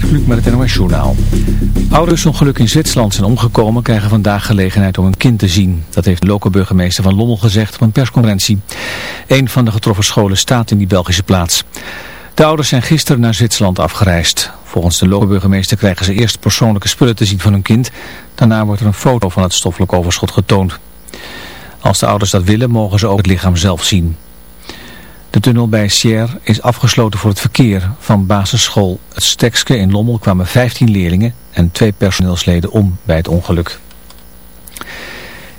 Gert met het NOS Journaal. Ouders ongeluk in Zwitserland zijn omgekomen krijgen vandaag gelegenheid om een kind te zien. Dat heeft de lokale burgemeester van Lommel gezegd op een persconferentie. Een van de getroffen scholen staat in die Belgische plaats. De ouders zijn gisteren naar Zwitserland afgereisd. Volgens de lokale burgemeester krijgen ze eerst persoonlijke spullen te zien van hun kind. Daarna wordt er een foto van het stoffelijk overschot getoond. Als de ouders dat willen mogen ze ook het lichaam zelf zien. De tunnel bij Sierre is afgesloten voor het verkeer. Van basisschool Het Stekske in Lommel kwamen 15 leerlingen en twee personeelsleden om bij het ongeluk.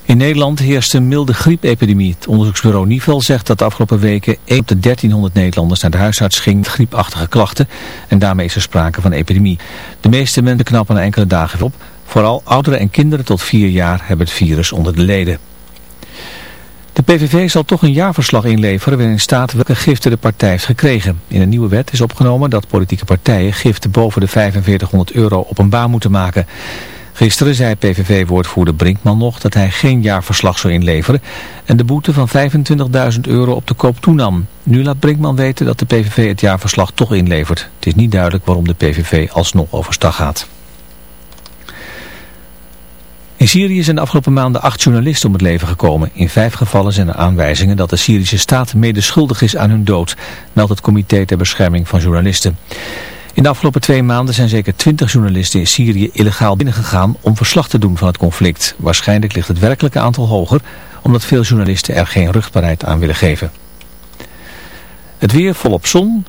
In Nederland heerst een milde griepepidemie. Het onderzoeksbureau Nivel zegt dat de afgelopen weken 1 op de 1300 Nederlanders naar de huisarts ging met griepachtige klachten. En daarmee is er sprake van epidemie. De meeste mensen knappen na enkele dagen op. Vooral ouderen en kinderen tot 4 jaar hebben het virus onder de leden. De PVV zal toch een jaarverslag inleveren waarin staat welke giften de partij heeft gekregen. In een nieuwe wet is opgenomen dat politieke partijen giften boven de 4500 euro openbaar moeten maken. Gisteren zei PVV-woordvoerder Brinkman nog dat hij geen jaarverslag zou inleveren en de boete van 25.000 euro op de koop toenam. Nu laat Brinkman weten dat de PVV het jaarverslag toch inlevert. Het is niet duidelijk waarom de PVV alsnog overstag gaat. In Syrië zijn de afgelopen maanden acht journalisten om het leven gekomen. In vijf gevallen zijn er aanwijzingen dat de Syrische staat medeschuldig is aan hun dood, meldt het Comité ter Bescherming van Journalisten. In de afgelopen twee maanden zijn zeker twintig journalisten in Syrië illegaal binnengegaan om verslag te doen van het conflict. Waarschijnlijk ligt het werkelijke aantal hoger, omdat veel journalisten er geen rugbaarheid aan willen geven. Het weer volop zon.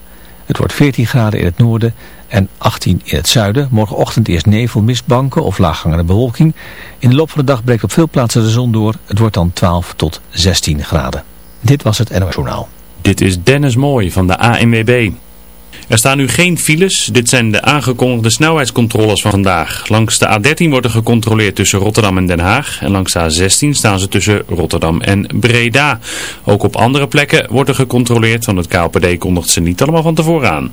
Het wordt 14 graden in het noorden en 18 in het zuiden. Morgenochtend eerst nevel, mistbanken of laaghangende bewolking. In de loop van de dag breekt op veel plaatsen de zon door. Het wordt dan 12 tot 16 graden. Dit was het NOS Journaal. Dit is Dennis Mooij van de ANWB. Er staan nu geen files. Dit zijn de aangekondigde snelheidscontroles van vandaag. Langs de A13 wordt er gecontroleerd tussen Rotterdam en Den Haag. En langs de A16 staan ze tussen Rotterdam en Breda. Ook op andere plekken wordt er gecontroleerd, want het KLPD kondigt ze niet allemaal van tevoren aan.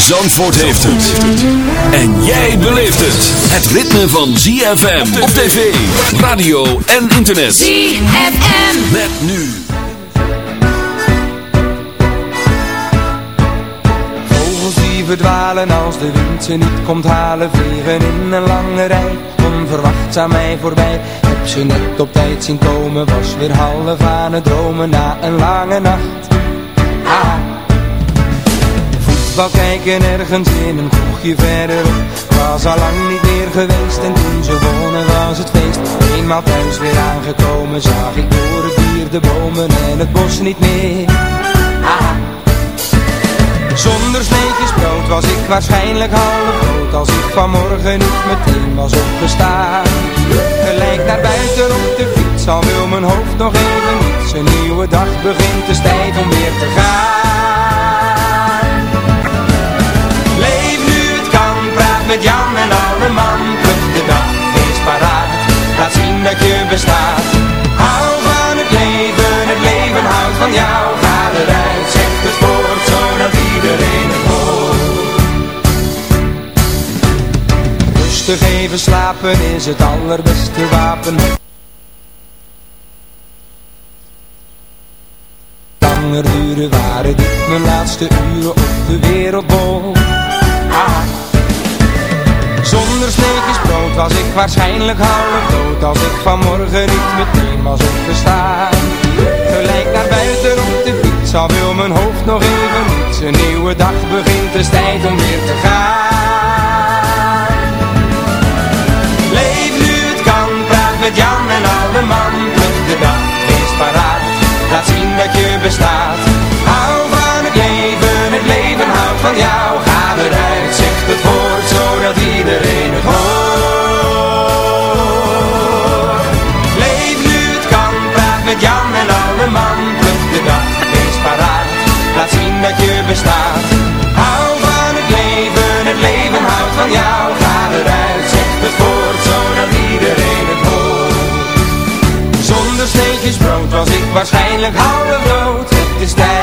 Zandvoort heeft het. En jij beleeft het. Het ritme van ZFM op tv, radio en internet. ZFM. Met nu. Vogels die verdwalen als de wind ze niet komt halen. Vliegen in een lange rij, onverwachts aan mij voorbij. Heb ze net op tijd zien komen, was weer half aan het dromen na een lange nacht. Voetbal kijken ergens in een kroegje verderop Was al lang niet meer geweest en toen ze wonen was het feest. Eenmaal thuis weer aangekomen zag ik door het dier de bomen en het bos niet meer. Zonder sneetjes brood was ik waarschijnlijk half dood Als ik vanmorgen niet meteen was opgestaan. Gelijk naar buiten op de fiets Al wil mijn hoofd nog even niet. Een nieuwe dag begint, is tijd om weer te gaan met Jan en alle man. De dag, is paraat. Laat zien dat je bestaat. Hou van het leven, het leven houdt van jou. Ga eruit, zeg het woord Zodat iedereen het hoort. Rustig even slapen is het allerbeste wapen. Langer duren waren dit mijn laatste uren op de wereldbol. Ah. Zonder sneetjes brood was ik waarschijnlijk half dood Als ik vanmorgen niet meteen was opgestaan Gelijk naar buiten op de fiets al wil mijn hoofd nog even niet. Een nieuwe dag begint, is tijd om weer te gaan. Leef nu het kan, praat met Jan en alle man. De dag, wees paraat, laat zien dat je bestaat. Hou van het leven, het leven houdt van jou. Iedereen het hoort. Leef nu het kan, praat met Jan en alle man. Pluk de dag, wees paraat, laat zien dat je bestaat. Hou van het leven, het leven houdt van jou. Ga eruit, zeg het woord, zodat iedereen het hoort. Zonder steentjes brood was ik waarschijnlijk half dood. Het is tijd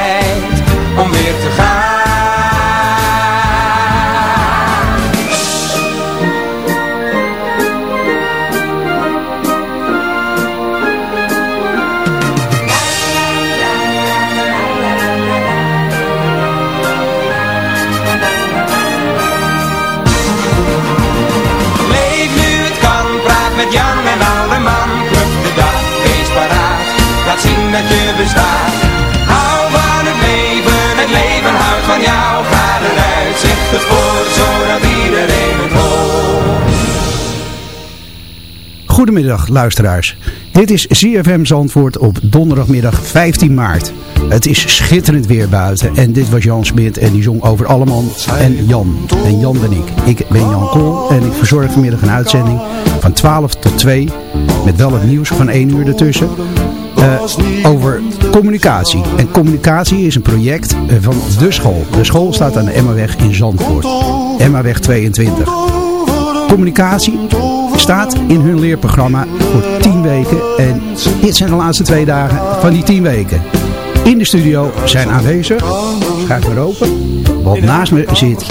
Goedemiddag luisteraars. Dit is ZFM Zandvoort op donderdagmiddag 15 maart. Het is schitterend weer buiten en dit was Jan Smit en die zong over Alleman en Jan. En Jan ben ik. Ik ben Jan Kool en ik verzorg vanmiddag een uitzending van 12 tot 2 met wel het nieuws van 1 uur ertussen. eh, over communicatie. En communicatie is een project eh, van de school. De school staat aan de Emmaweg in Zandvoort. Emmaweg 22. Communicatie staat in hun leerprogramma voor 10 weken. En dit zijn de laatste twee dagen van die 10 weken. In de studio zijn aanwezig, ga ik weer open, want naast me zit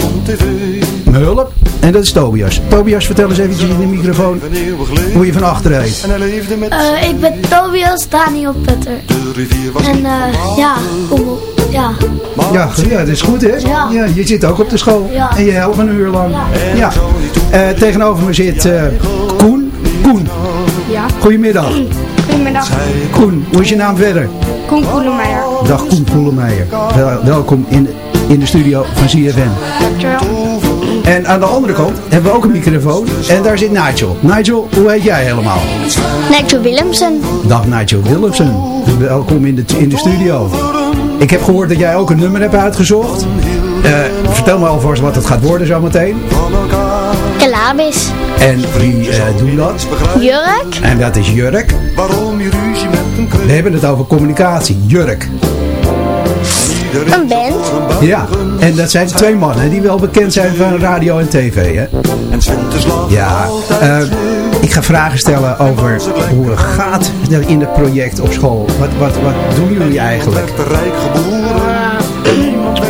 mijn hulp. En dat is Tobias. Tobias, vertel eens eventjes in de microfoon hoe je van achter heet. Eh, ik ben Tobias Daniel Putter. En eh, ja, kom Ja. Ja, ja, dat is goed hè? Ja. je zit ook op de school. Ja. En je helpt een uur lang. Ja. Eh, tegenover me zit eh, Koen. Koen, Ja. goedemiddag. Goedemiddag. Koen, hoe is je naam verder? Koen Koelemeijer. Dag Koen Koelemeijer. Wel, welkom in, in de studio van CFM. Dankjewel. En aan de andere kant hebben we ook een microfoon. En daar zit Nigel. Nigel, hoe heet jij helemaal? Nigel Willemsen. Dag Nigel Willemsen. Welkom in de, in de studio. Ik heb gehoord dat jij ook een nummer hebt uitgezocht. Eh, vertel me alvast wat het gaat worden zometeen. Kalabis. En wie eh doet dat? Jurk. En dat is Jurk. We hebben het over communicatie. Jurk. Een band. Ja, en dat zijn twee mannen die wel bekend zijn van radio en tv. Hè? Ja, eh, ik ga vragen stellen over hoe het gaat in het project op school. Wat, wat, wat doen jullie eigenlijk?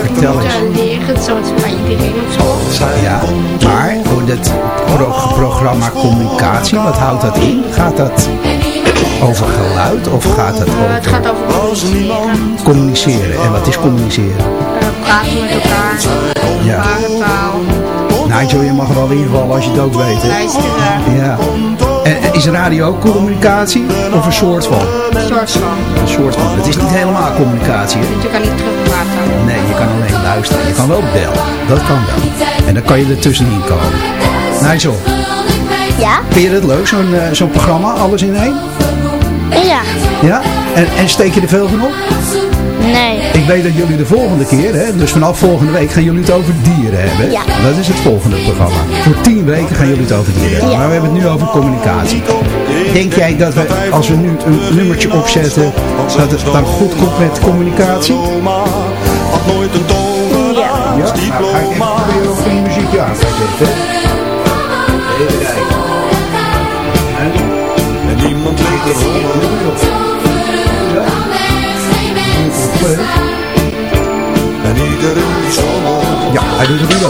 Vertel eens. Leren zoals bij iedereen op school. Ja, maar voor het pro- programma communicatie, wat houdt dat in? Gaat dat over geluid of gaat het Het over gaat over communiceren. communiceren? En wat is communiceren? Eh, praten met elkaar. Ja. Nigel, je mag er wel invallen als je het ook weet. Hè? Luisteren. Ja. En en is radio ook communicatie? Of een soort van? Soort van. Een soort van. Het is niet helemaal communicatie. Hè? Je kan niet terugpraten. Nee, je kan alleen luisteren. Je kan wel bellen. Dat kan wel. En dan kan je er tussenin komen. Nigel, Ja? vind je het leuk, zo'n eh, zo'n programma? Alles in één? Ja. Ja? En, en steek je er veel van op? Nee. Ik weet dat jullie de volgende keer, hè, dus vanaf volgende week gaan jullie het over dieren hebben. Ja. Dat is het volgende programma. Voor tien weken gaan jullie het over dieren hebben. Ja. Maar we hebben het nu over communicatie. Denk jij dat we, als we nu een nummertje opzetten, dat het dan goed komt met communicatie? Had nooit een toon Ja. Nou, ga ik even proberen of die muziekje aan gaat zetten. Allemaal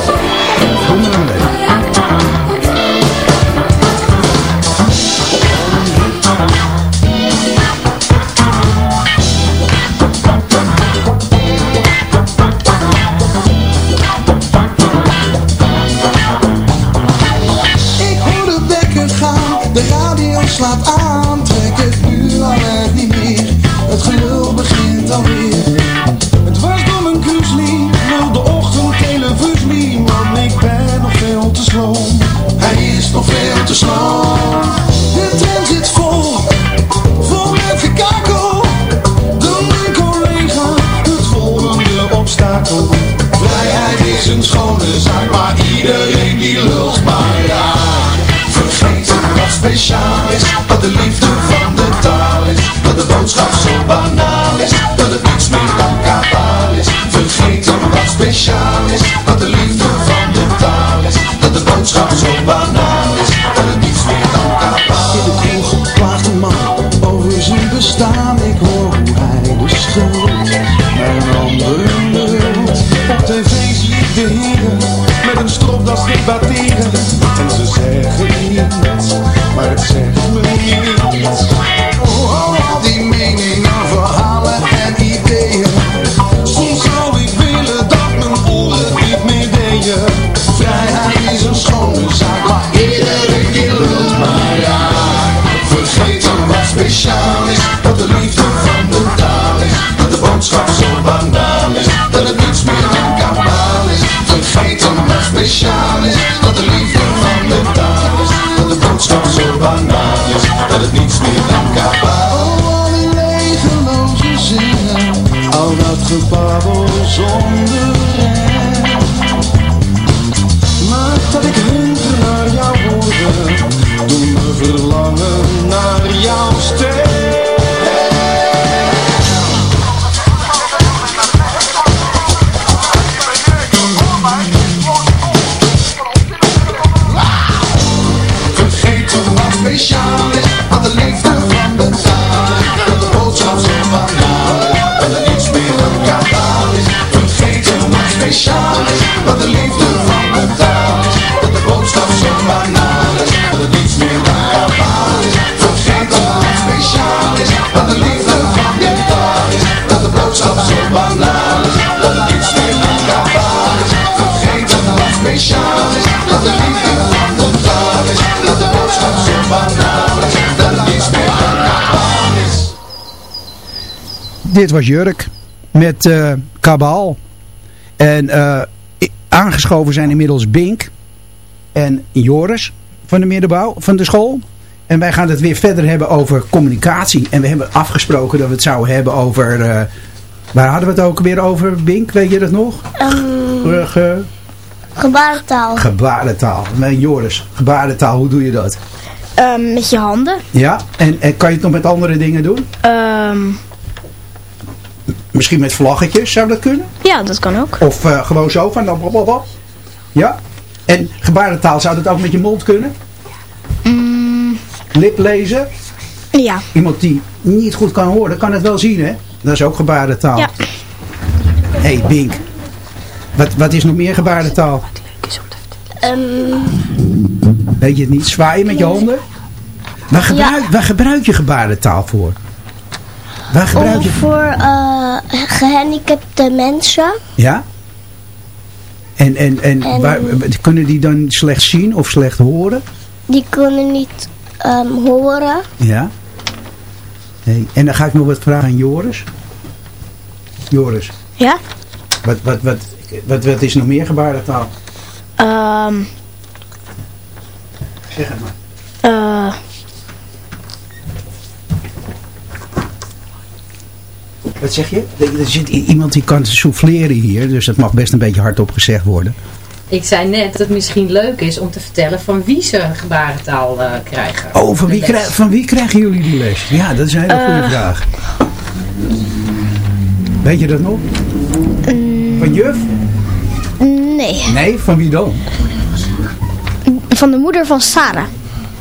Dit was Jurk met eh Kabaal. En eh, aangeschoven zijn inmiddels Bink en Joris van de middenbouw van de school. En wij gaan het weer verder hebben over communicatie. En we hebben afgesproken dat we het zouden hebben over... eh, waar hadden we het ook weer over, Bink? Weet je dat nog? Ge- gebarentaal. gebarentaal. Nee, Joris, gebarentaal, hoe doe je dat? Ehm, met je handen. Ja, en, en kan je het nog met andere dingen doen? Ehm, Misschien met vlaggetjes, zou dat kunnen? ja, dat kan ook. Of eh, gewoon zo van... dan bop, bop. Ja? En gebarentaal, zou dat ook met je mond kunnen? Lip lezen? Ja. Iemand die niet goed kan horen, kan het wel zien, hè? Dat is ook gebarentaal. Ja. Hé, hey, Bink. Wat, wat is nog meer gebarentaal? Ehm, Weet je het niet? Zwaaien met je handen? Waar gebruik, waar gebruik je gebarentaal voor? Waar gebruik je... voor eh, gehandicapte mensen. Ja? En, en, en, En- Waar, kunnen die dan slecht zien of slecht horen? Die kunnen niet ehm, horen. Ja. Hey, en dan ga ik nog wat vragen aan Joris. Joris, Ja. wat, wat, wat, wat, wat is nog meer gebarentaal? Ehm Zeg het maar. eh, Wat zeg je? Er zit iemand die kan souffleren hier, dus dat mag best een beetje hardop gezegd worden. Ik zei net dat het misschien leuk is om te vertellen van wie ze gebarentaal eh, krijgen. Oh, van wie, krijg- van wie krijgen jullie die les? Ja, dat is een hele goede Eh. vraag. Weet je dat nog? Van juf? nee. Nee, van wie dan? Van de moeder van Sarah.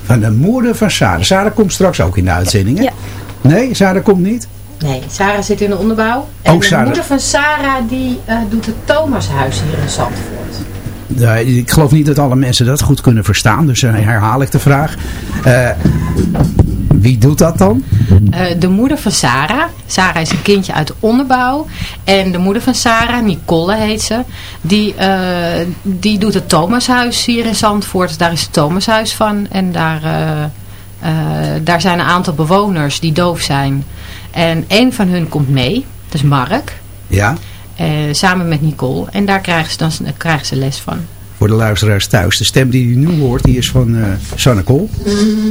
Van de moeder van Sarah. Sarah komt straks ook in de uitzending, hè? Ja. Nee, Sarah komt niet? Nee, Sarah zit in de onderbouw. En Oh, de Sarah. moeder van Sarah die eh, doet het Thomashuis hier in Zandvoort. Ja, ik geloof niet dat alle mensen dat goed kunnen verstaan, dus uh, herhaal ik de vraag. Uh, wie doet dat dan? De moeder van Sarah. Sarah is een kindje uit de onderbouw. En de moeder van Sarah, Nicole heet ze, die, die doet het Thomashuis hier in Zandvoort. Daar is het Thomashuis van. En daar, daar zijn een aantal bewoners die doof zijn. En een van hun komt mee, dat is Mark. Ja. Uh, samen met Nicole. En daar krijgen ze, dan, krijgen ze les van. Voor de luisteraars thuis. De stem die u nu hoort, die is van uh, Sanne Kool.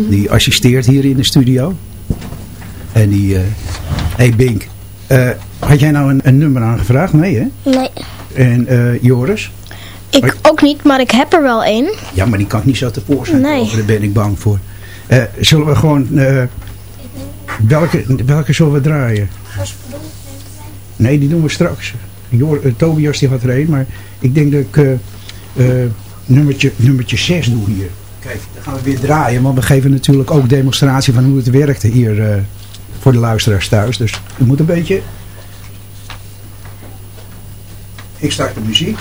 Die assisteert hier in de studio. En die... Hé uh, hey Bink, uh, had jij nou een, een, nummer aangevraagd? Nee hè? Nee. En uh, Joris? Ik ook niet, maar ik heb er wel één. Ja, maar die kan ik niet zo tevoorschijn nee. Daar ben ik bang voor. Eh, zullen we gewoon... welke, welke zullen we draaien? Nee, die doen we straks. Jor, eh, Tobias die had er een, maar ik denk dat ik eh, eh, nummertje, nummertje 6 doe hier. Kijk, dan gaan we weer draaien, want we geven natuurlijk ook demonstratie van hoe het werkte hier eh, voor de luisteraars thuis. Dus het moet een beetje... Ik start de muziek.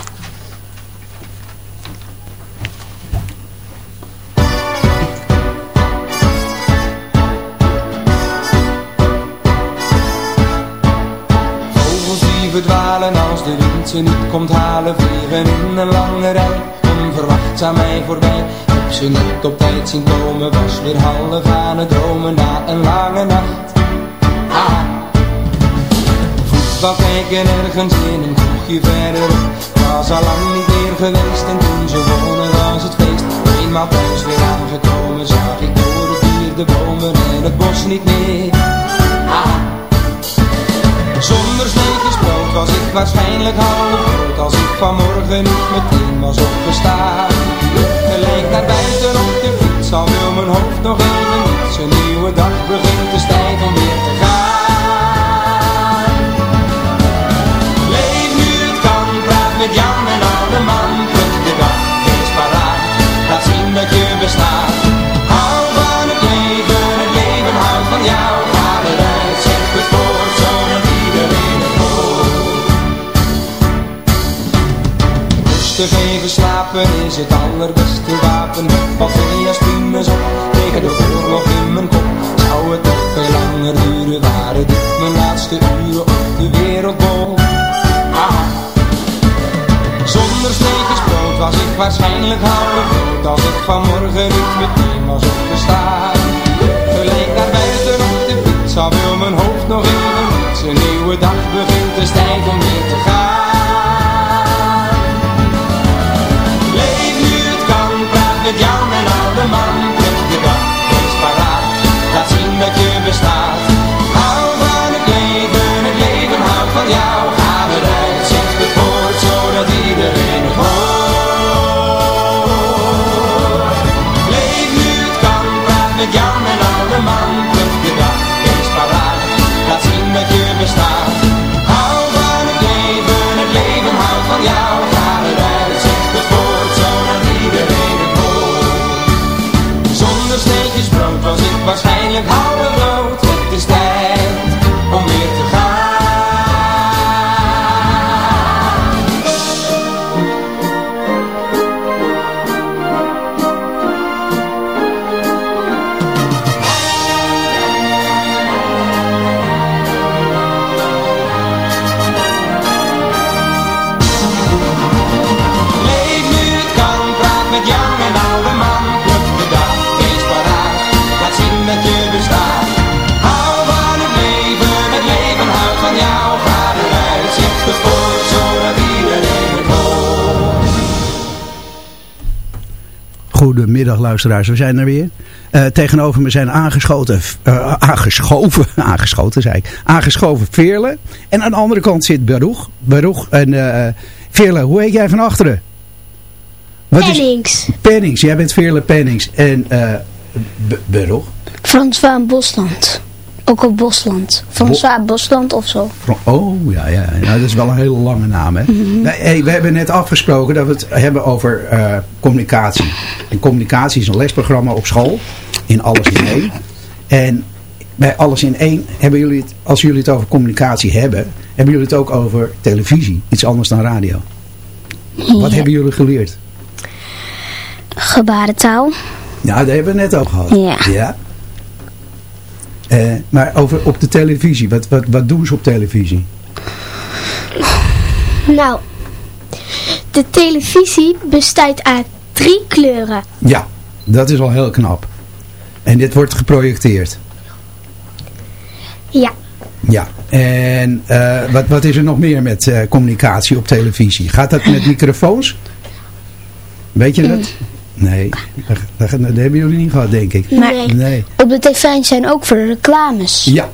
Aan mij voorbij. Heb ze niet op tijd zien komen, was weer half aan het dromen na een lange nacht. Ah. Voetbal kijken ergens in een kroegje verderop Was al lang niet meer geweest en toen ze wonen was het feest. Eenmaal thuis weer aangekomen zag ik door het dier de bomen en het bos niet meer was ik waarschijnlijk dood Als ik vanmorgen niet meteen was opgestaan. Gelijk naar buiten op de fiets Al wil mijn hoofd nog even niets Een nieuwe dag begint te stijf om weer te gaan. Leef nu het kan, praat met Jan en is het allerbeste wapen. Wat twee aspines op tegen de oorlog in mijn kop? Zou het toch veel langer duren Waren dit mijn laatste uren op de wereldbol. Zonder sneetjes brood was ik waarschijnlijk half dood Als ik vanmorgen niet meteen was opgestaan Gelijk naar buiten op de fiets Al wil mijn hoofd nog even Een nieuwe dag begint, het is tijd weer te gaan met Jan en oude man. Pluk de dag, wees paraat? Laat zien dat je bestaat Goedemiddag luisteraars, we zijn er weer. Eh, tegenover me zijn aangeschoten, eh, aangeschoven, aangeschoten zei ik, aangeschoven Veerle. En aan de andere kant zit Baruch. Baruch en uh, Veerle, hoe heet jij van achteren? Wat is- Pennings. Pennings, jij bent Veerle Pennings. En uh, Baruch? François Bosland. Ook op Bosland. François Bosland of zo. Oh, ja, ja. Nou, dat is wel een hele lange naam, hè. Hey, we hebben net afgesproken dat we het hebben over eh, communicatie. En communicatie is een lesprogramma op school. In Alles in één. En bij Alles in één hebben jullie het, als jullie het over communicatie hebben, hebben jullie het ook over televisie. Iets anders dan radio. Wat hebben jullie geleerd? Gebarentaal. Ja, dat hebben we net ook gehad. Ja. Eh, maar over op de televisie. Wat, wat, wat doen ze op televisie? Nou, de televisie bestaat uit drie kleuren. Ja, dat is al heel knap. En dit wordt geprojecteerd. Ja. Ja, en eh, wat, wat is er nog meer met eh, communicatie op televisie? Gaat dat met microfoons? Weet je dat? Nee, dat, dat, dat hebben jullie niet gehad, denk ik. Nee. Nee. Op de tv zijn ook voor reclames. Ja,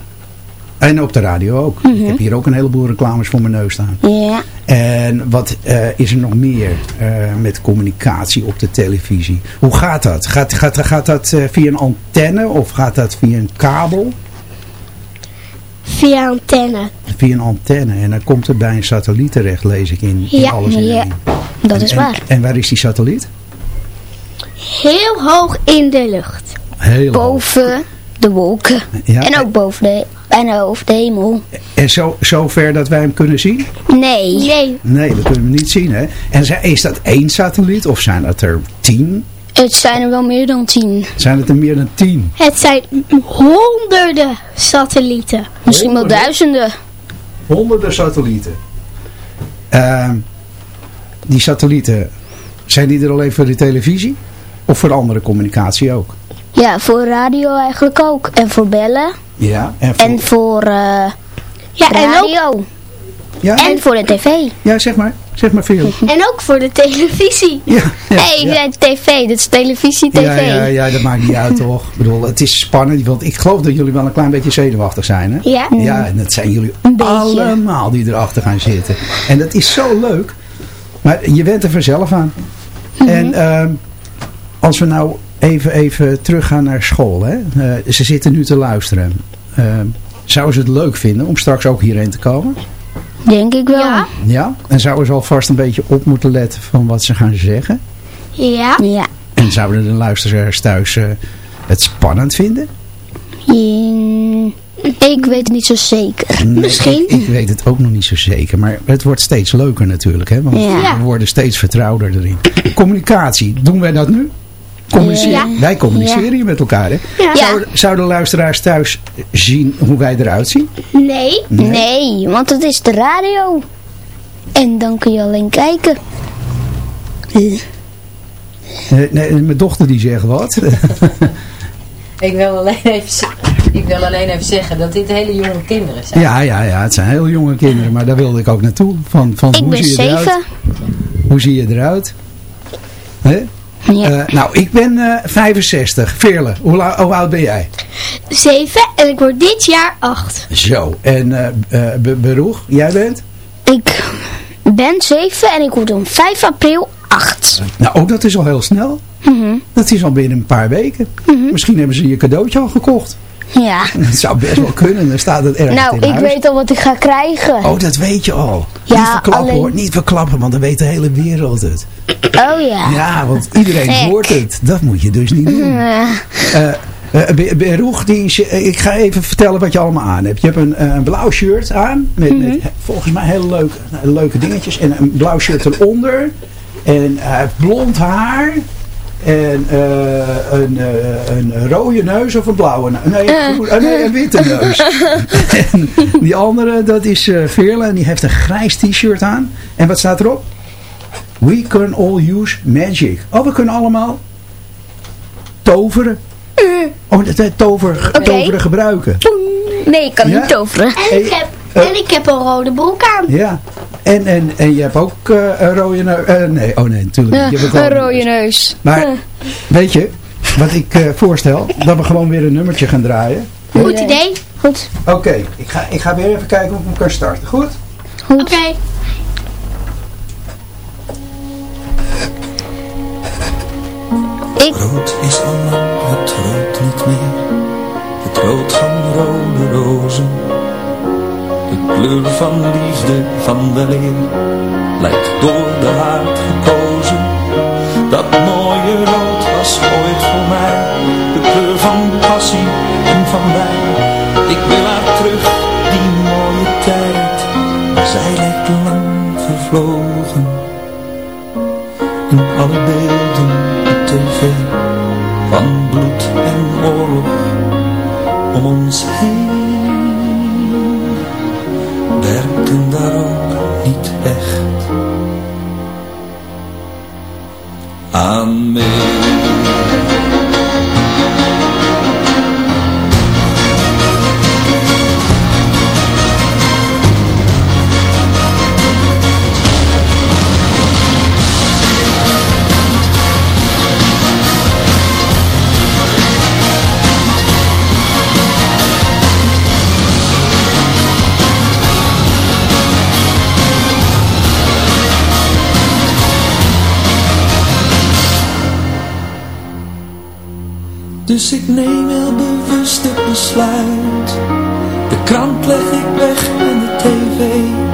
En op de radio ook. Ik heb hier ook een heleboel reclames voor mijn neus staan. Ja. En wat eh, is er nog meer eh, met communicatie op de televisie? Hoe gaat dat? Gaat, gaat, gaat dat eh, via een antenne of gaat dat via een kabel? Via antenne. Via een antenne. En dan komt het bij een satelliet terecht, lees ik in, in Ja, alles in ja. één. Dat En- is en- waar. En waar is die satelliet? Heel hoog in de lucht. Heel hoog. Boven de wolken. Ja, en ook boven de, bijna over de hemel. En zo, zo ver dat wij hem kunnen zien? Nee. Nee, Nee, dat kunnen we niet zien. Hè? En zijn- is dat één satelliet of zijn dat er tien? Het zijn er wel meer dan tien. Zijn het er meer dan tien? het zijn honderden satellieten. Misschien wel duizenden. Honderden satellieten. Ehm, die satellieten, zijn die er alleen voor de televisie? Of voor andere communicatie ook? Ja, voor radio eigenlijk ook. En voor bellen. Ja. En voor, En voor eh, Ja, en ook, radio. ja? En voor de tv. ja, zeg maar. Zeg maar veel. en ook voor de televisie. Ja, ja, Nee, ik ja. zei tv. Dat is televisie, tv. Ja, ja, ja, dat maakt niet uit toch. Ik bedoel, het is spannend, want ik geloof dat jullie wel een klein beetje zenuwachtig zijn, hè? Ja. Ja, en dat zijn jullie allemaal die erachter gaan zitten. En dat is zo leuk. Maar je bent er vanzelf aan. Mhm. En ehm, als we nou even, even teruggaan naar school, hè? Eh, ze zitten nu te luisteren. Ehm, zouden ze het leuk vinden om straks ook hierheen te komen? Denk ik wel. Ja. Ja? En zouden ze alvast een beetje op moeten letten van wat ze gaan zeggen? Ja. Ja. En zouden de luisteraars thuis eh, het spannend vinden? In- Ik weet het niet zo zeker. Nee, Misschien. Ik, ik weet het ook nog niet zo zeker. Maar het wordt steeds leuker natuurlijk. Hè? Want Ja. we worden steeds vertrouwder erin. Communicatie. Doen wij dat nu? Communiceren. Ja. Wij communiceren hier met elkaar. Hè? Ja. Zouden, zouden luisteraars thuis zien hoe wij eruit zien? Nee. Nee. want het is de radio. En dan kun je alleen kijken. Eh, nee, mijn dochter die zegt wat. Ik wil, alleen even, ik wil alleen even zeggen dat dit hele jonge kinderen zijn. ja, ja, ja. Het zijn heel jonge kinderen. Maar daar wilde ik ook naartoe. Van, van Ik hoe ben zie je eruit? zeven. Hoe zie je eruit? Hè? Ja. Eh, nou, ik ben eh 65. Veerle, hoe, oud ben jij? Zeven en ik word dit jaar acht. Zo, en Be- Beroeg, jij bent? Ik ben zeven en ik word om 5 april 8. Nou, ook dat is al heel snel. Mhm. Dat is al binnen een paar weken. Misschien hebben ze je cadeautje al gekocht. Ja. Dat zou best wel kunnen, dan staat het ergens Nou, ik huis. weet al wat ik ga krijgen. Oh, dat weet je al. Ja, niet verklappen alleen- hoor, niet verklappen, want dan weet de hele wereld het. Oh ja. Ja, want iedereen Gek. hoort het. Dat moet je dus niet doen. Eh eh, Be- Beroeg, die, eh, ik ga even vertellen wat je allemaal aan hebt. Je hebt een, een blauw shirt aan, met, met Mhm. volgens mij hele leuke, leuke dingetjes. En een blauw shirt eronder. En hij heeft blond haar. En eh, een, eh, een rode neus of een blauwe neus? Nee, groen- eh, nee, een witte neus. en die andere, dat is eh Veerle. En die heeft een grijs t-shirt aan. En wat staat erop? We can all use magic. Oh, we kunnen allemaal toveren. Oh, dat, dat tover, Oké. toveren gebruiken. nee, ik kan Ja? niet toveren. En ik heb, en ik heb een rode broek aan. Ja. En, en, en je hebt ook eh, een rode neus. eh, nee, oh nee, natuurlijk. Je hebt ook een rode neus. Maar weet je, wat ik eh, voorstel, dat we gewoon weer een nummertje gaan draaien. Goed idee. Goed. Oké, ik, ga, ik ga weer even kijken of ik hem kan starten. Goed? Oké. Ik, kleur van liefde van de leer. Lijkt door de haard gekozen. Dat mooie rood was ooit voor mij. De kleur van passie en van wijn. Ik wil haar terug, die mooie tijd. Maar zij lijkt lang vervlogen. In alle beelden op tv Van bloed en oorlog om ons heen Werkten daar ook niet echt aan mee Dus ik neem heel bewust besluit. De krant leg ik weg en de tv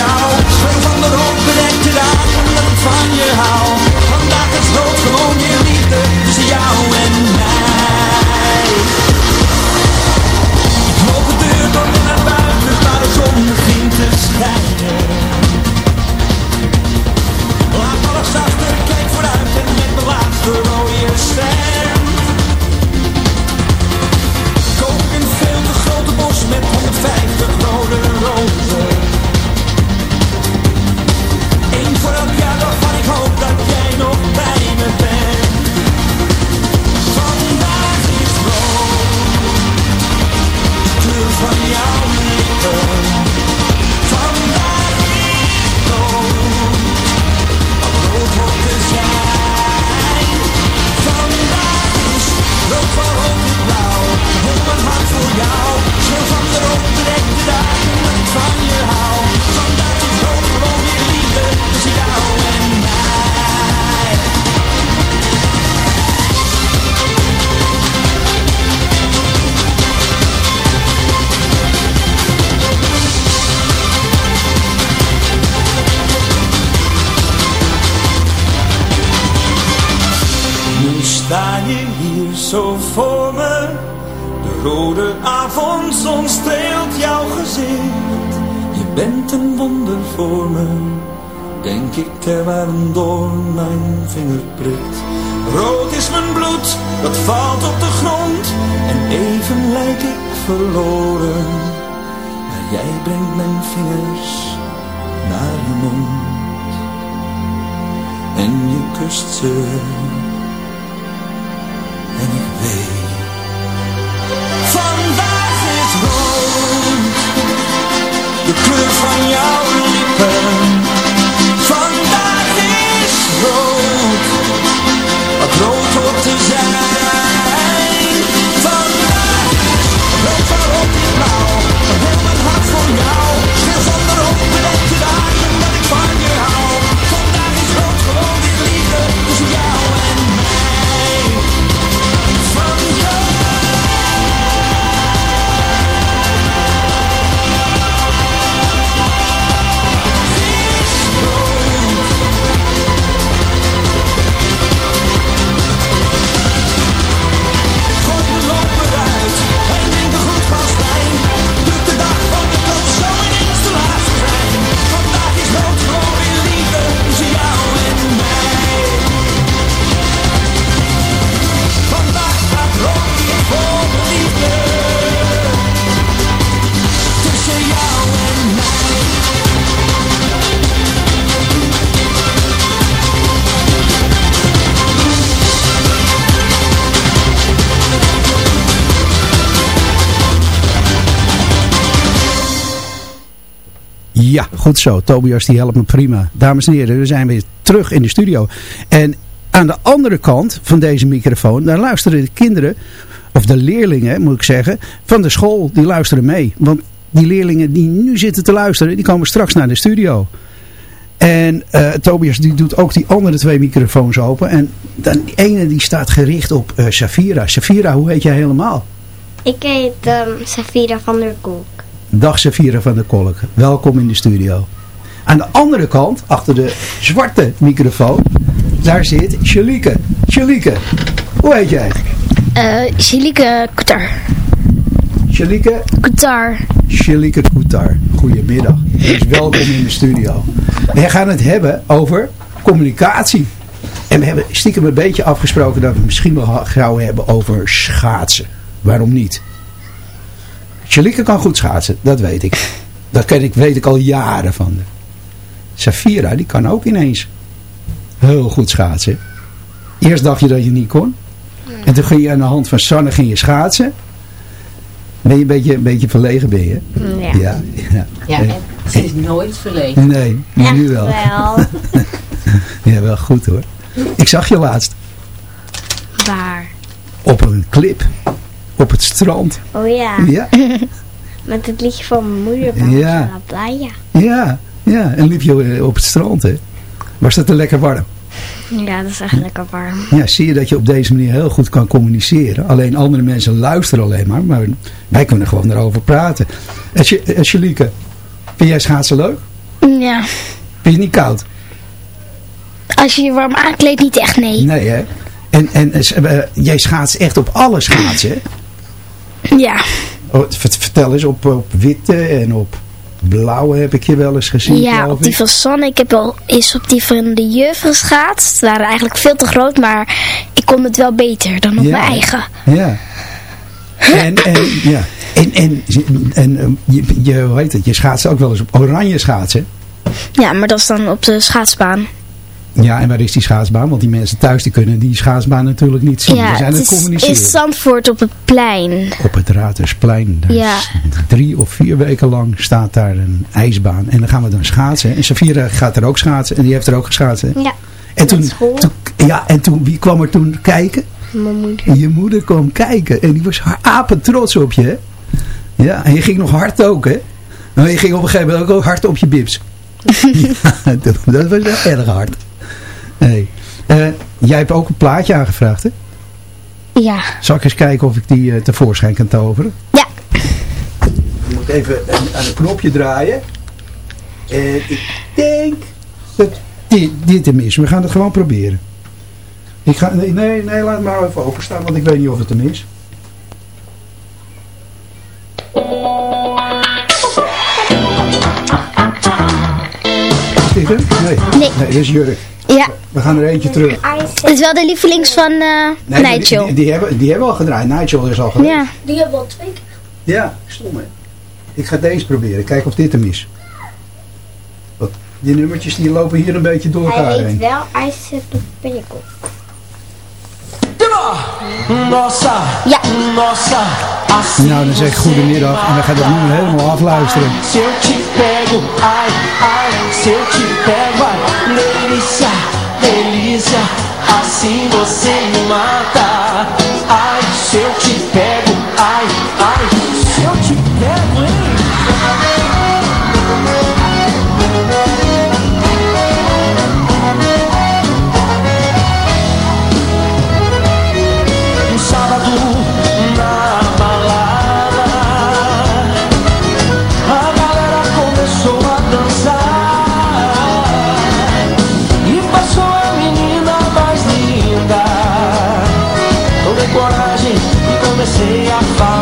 jou. Speel van de rood bedekte dagen dat ik van je goed zo. Tobias die helpt me prima. Dames en heren, we zijn weer terug in de studio. En aan de andere kant van deze microfoon, daar luisteren de kinderen, of de leerlingen moet ik zeggen, van de school, die luisteren mee. Want die leerlingen die nu zitten te luisteren, die komen straks naar de studio. En eh, Tobias die doet ook die andere twee microfoons open. En dan, die ene die staat gericht op eh Safira. Safira, hoe heet jij helemaal? Ik heet ehm Safira van der Kolk. Dag Safira van der Kolk. Welkom in de studio. Aan de andere kant, achter de zwarte microfoon, daar zit Shalike. Shalike, hoe heet jij? Eh, Silike Kutar. Shalike? Kutar. Shalike Koetar. Goedemiddag. Dus welkom in de studio. We gaan het hebben over communicatie. En we hebben stiekem een beetje afgesproken dat we het misschien wel gaan hebben over schaatsen. Waarom niet? Shalike kan goed schaatsen, dat weet ik. Dat ken ik, weet ik al jaren van haar. Safira, die kan ook ineens. Heel goed schaatsen. Eerst dacht je dat je niet kon. En toen ging je aan de hand van Sanne ging je schaatsen. Ben je een beetje, een beetje verlegen ben je? Ja. Ja, ja. Ja, en ze is nooit verlegen. Nee, maar nu wel. wel. Ja, wel goed hoor. Ik zag je laatst Waar? op een clip. Op het strand. Oh ja. Ja, Met het liedje van mijn moeder. Van Ja. Playa. ja, ja. En liep je eh, op het strand hè. Was dat er lekker warm? Ja, dat is echt lekker warm. Ja, zie je dat je op deze manier heel goed kan communiceren. Alleen andere mensen luisteren alleen maar. Maar wij kunnen gewoon erover praten. Als Angelique, vind jij schaatsen leuk? Ja. Vind je niet koud? Als je je warm aankleedt, niet echt nee. Nee hè? En, en eh, jij schaatst echt op alle schaatsen hè? Ja. Oh, vert- vertel eens, op, op witte en op blauwe heb ik je wel eens gezien Ja, op die van Sanne. Ik heb al eens op die van de juf geschaatst. Ze waren eigenlijk veel te groot, maar ik kon het wel beter dan op Ja. mijn eigen. Ja. En, en, ja. en, en, en eh, je, je, hoe heet het, je schaatst ook wel eens op oranje schaatsen. Ja, maar dat is dan op de schaatsbaan. Ja, en waar is die schaatsbaan? Want die mensen thuis die kunnen die schaatsbaan natuurlijk niet zien. ja, We zijn het het is in communiceren. Zandvoort op het plein. Op het. Daar Ja. is Drie of vier weken lang staat daar een ijsbaan. En dan gaan we dan schaatsen. En Safira gaat er ook schaatsen. En die heeft er ook geschaatsen. Ja. En toen, ja, en toen, wie kwam er toen kijken? Mijn moeder. Je moeder kwam kijken. En die was apen trots op je. Hè? Ja, en je ging nog hard ook, hè? Maar je ging op een gegeven moment ook hard op je bibs. ja, dat, dat was wel erg hard. Nee. Eh, jij hebt ook een plaatje aangevraagd, hè? Ja. Zal ik eens kijken of ik die eh, tevoorschijn kan toveren? Ja. Je moet even aan, het knopje draaien. En ik denk dat dit, dit hem is. We gaan het gewoon proberen. Ik ga, nee, nee, nee, laat het maar even openstaan, want ik weet niet of het hem is. Is dit hem? Nee. Nee. Nee, dit is Jurk. Ja. We gaan er eentje terug. Het is wel de lievelings van eh Nee, die- Nigel. Die, die, hebben, die hebben we al gedraaid. Nigel is al geweest. Ja. Die hebben we al twee keer. Ja, stom hè. Ik ga deze proberen. Kijken of dit hem is. Want die nummertjes die lopen hier een beetje door elkaar Hij heen. wel, hij zit op pinnacle. Nossa, ja. nossa, Nou, dan zeg ik goedemiddag en dan gaat het nummer helemaal afluisteren. Se eu te pego, ai, ai, se eu te pego, ai, delícia, delícia, assim você me mata. Ai, se eu te pego, ai, ai, coragem e comecei a falar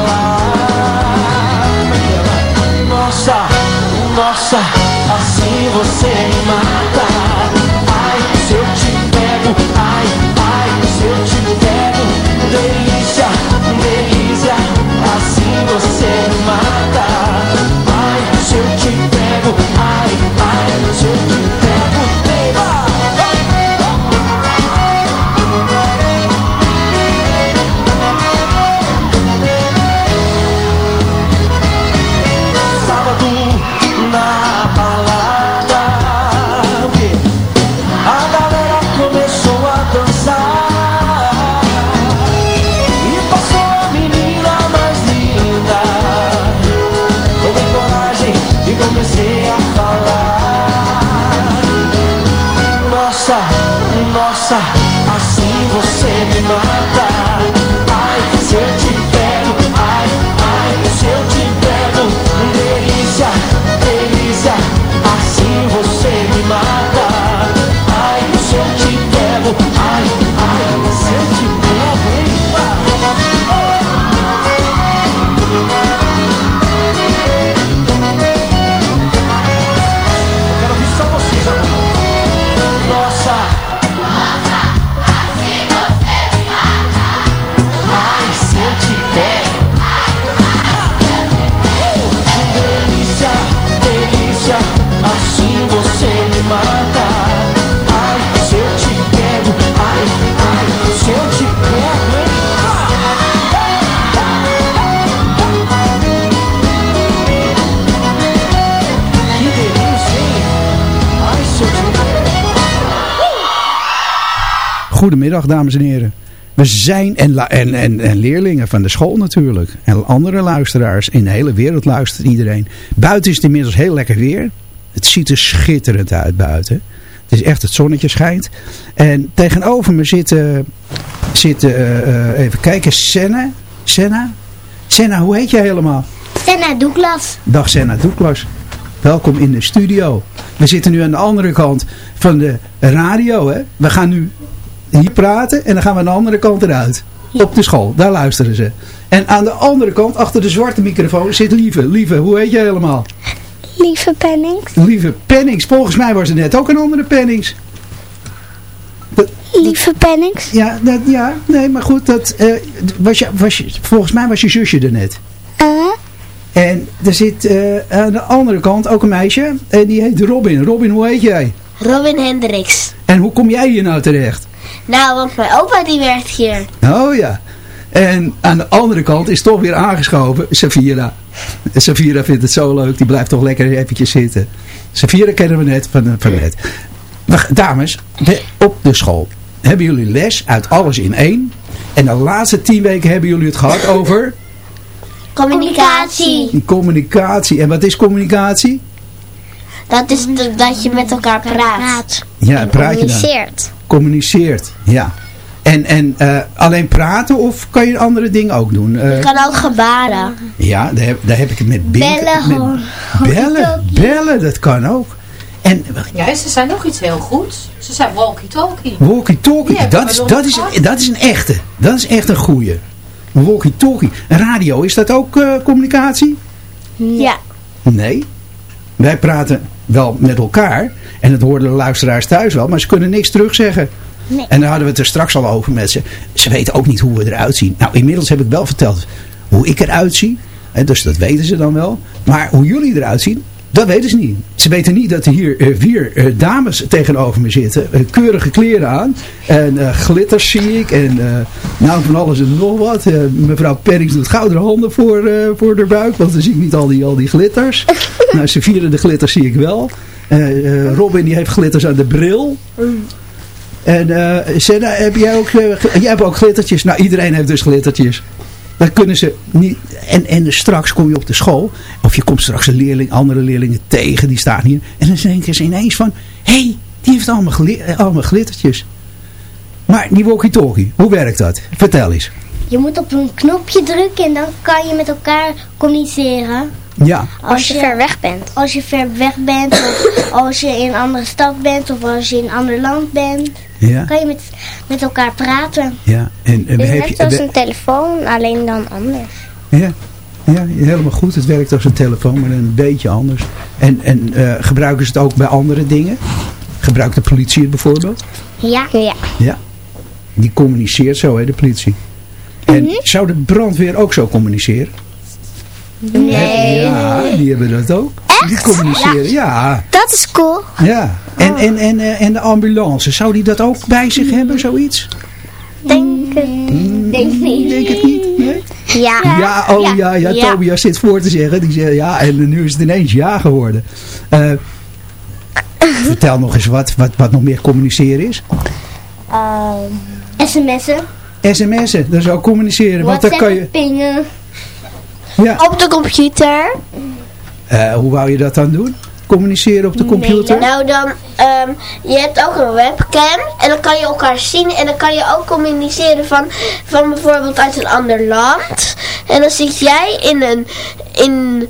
Goedemiddag, dames en heren. We zijn, en, en, en, en leerlingen van de school natuurlijk. En andere luisteraars. In de hele wereld luistert iedereen. Buiten is het inmiddels heel lekker weer. Het ziet er schitterend uit buiten. Het is echt, het zonnetje schijnt. En tegenover me zit, eh, zit eh, eh, even kijken, Senna. Senna? Senna, hoe heet jij helemaal? Senna Douglas. Dag Senna Doeklas. Welkom in de studio. We zitten nu aan de andere kant van de radio. Hè? We gaan nu hier praten en dan gaan we aan de andere kant eruit. Op de school, daar luisteren ze. En aan de andere kant, achter de zwarte microfoon, zit Lieve. Lieve, hoe heet jij helemaal? Lieve Pennings. Lieve Pennings. Volgens mij was er net ook een andere Pennings. Lieve Pennings. Ja, dat, ja nee, maar goed. Dat, eh, was je, was je, volgens mij was je zusje er net. Uh, En er zit eh, aan de andere kant ook een meisje. En die heet Robin. Robin, hoe heet jij? Robin Hendricks. En hoe kom jij hier nou terecht? Nou, want mijn opa die werkt hier. Oh ja. En aan de andere kant is toch weer aangeschoven Safira. Safira vindt het zo leuk. Die blijft toch lekker eventjes zitten. Safira kennen we net van, van net. Maar dames, de- op de school hebben jullie les uit alles in één. En de laatste tien weken hebben jullie het gehad over Communicatie. communicatie. En wat is communicatie? Dat is de- dat je met elkaar praat. Ja, praat je dan? Communiceert. Ja. En, en eh, alleen praten of kan je andere dingen ook doen? Eh, Je kan ook gebaren. Ja, daar heb, daar heb ik het met Bink. Bellen met-. Bellen, bellen, dat kan ook. En Ja, ze zijn nog iets heel goeds. Ze zijn walkie-talkie. walkie-talkie, Ja, dat, is, dat, is, nog dat is een echte. Dat is echt een goeie. Een walkie-talkie. Een radio, is dat ook eh, communicatie? Ja. Nee. Wij praten wel met elkaar. En dat hoorden de luisteraars thuis wel. Maar ze kunnen niks terugzeggen. Nee. En daar hadden we het er straks al over met ze. Ze weten ook niet hoe we eruit zien. Nou, inmiddels heb ik wel verteld hoe ik eruit zie. Hè, dus dat weten ze dan wel. Maar hoe jullie eruit zien, dat weten ze niet. Ze weten niet dat er hier eh, vier eh, dames tegenover me zitten. eh, keurige kleren aan. En glitters zie ik. En nou van alles en nog wat. Mevrouw Perrings doet gouden handen voor, voor de buik. Want dan zie ik niet al die, al die glitters. nou, ze vieren de glitters zie ik wel. Robin die heeft glitters aan de bril. En eh Senna, heb jij ook, jij hebt ook glittertjes? Nou, iedereen heeft dus glittertjes. Dan kunnen ze niet... En, en straks kom je op de school. Of je komt straks een leerling, andere leerlingen tegen. Die staan hier. En dan denken ze ineens van... Hé, hey, die heeft allemaal, eh, allemaal glittertjes. Maar die walkie-talkie, hoe werkt dat? Vertel eens. Je moet op een knopje drukken en dan kan je met elkaar communiceren. Ja. Als je ver weg bent. Als je ver weg bent, of als je in een andere stad bent, of als je in een ander land bent. Ja. Kan je met, met elkaar praten. Ja. En, en Dus heb net je, zoals een telefoon, alleen dan anders. Ja, ja, helemaal goed. Het werkt als een telefoon, maar een beetje anders. En, en eh, gebruiken ze het ook bij andere dingen? Gebruikt de politie het bijvoorbeeld? Ja. Ja. Ja. Die communiceert zo, hè, de politie. En zou de brandweer ook zo communiceren? Nee. Ja, die hebben dat ook. Die communiceren, ja. Dat is cool. Ja. En, en, en, eh, en de ambulance, zou die dat ook bij zich hebben, zoiets? Denk het. Denk niet. Denk het niet, nee? Ja. Ja, oh ja, ja, Tobias zit voor te zeggen. Die zegt ja, en nu is het ineens ja geworden. Eh, vertel nog eens wat, wat, wat nog meer communiceren is. sms'en. SMS'en, dat is ook communiceren. Want dan kan je, pingen. Ja, Op de computer. Eh, hoe wou je dat dan doen? Communiceren op de computer? Nou dan, ehm, je hebt ook een webcam en dan kan je elkaar zien en dan kan je ook communiceren van, van bijvoorbeeld uit een ander land. En dan zit jij in een, in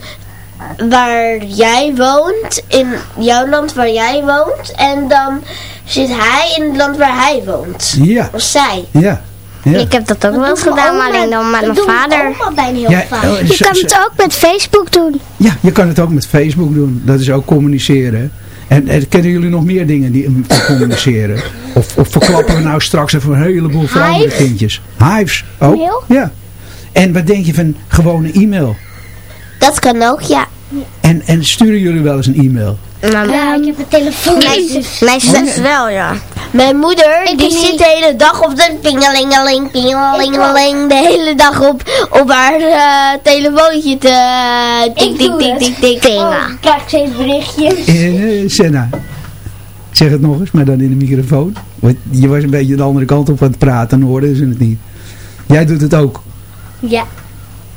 waar jij woont, in jouw land waar jij woont en dan zit hij in het land waar hij woont. Ja. Of zij. Ja. Ja. Ik heb dat ook wel eens gedaan, maar alleen dan met mijn vader. Ja, oh, Je zo- kan het ook met Facebook doen. Ja, je kan het ook met Facebook doen. Dat is ook communiceren. En, en kennen jullie nog meer dingen die communiceren? Of, of verklappen we nou straks even een heleboel Hives. kindjes? Hives ook? Mail? Ja. En wat denk je van gewone e-mail? Dat kan ook, ja. En, en sturen jullie wel eens een e-mail? Ja, ik heb een telefoon. Mijn zus, mijn zus wel, ja. Mijn moeder, die niet. zit de hele dag op de pingelingeling, pingelingeling, de hele dag op, op haar eh, telefoontje te tik, tik, tik, tik, tik, Oh, ik krijg steeds berichtjes. Eh, Senna. Zeg het nog eens, maar dan in de microfoon. Want je was een beetje de andere kant op aan het praten, dan hoorden ze het niet. Jij doet het ook. Ja.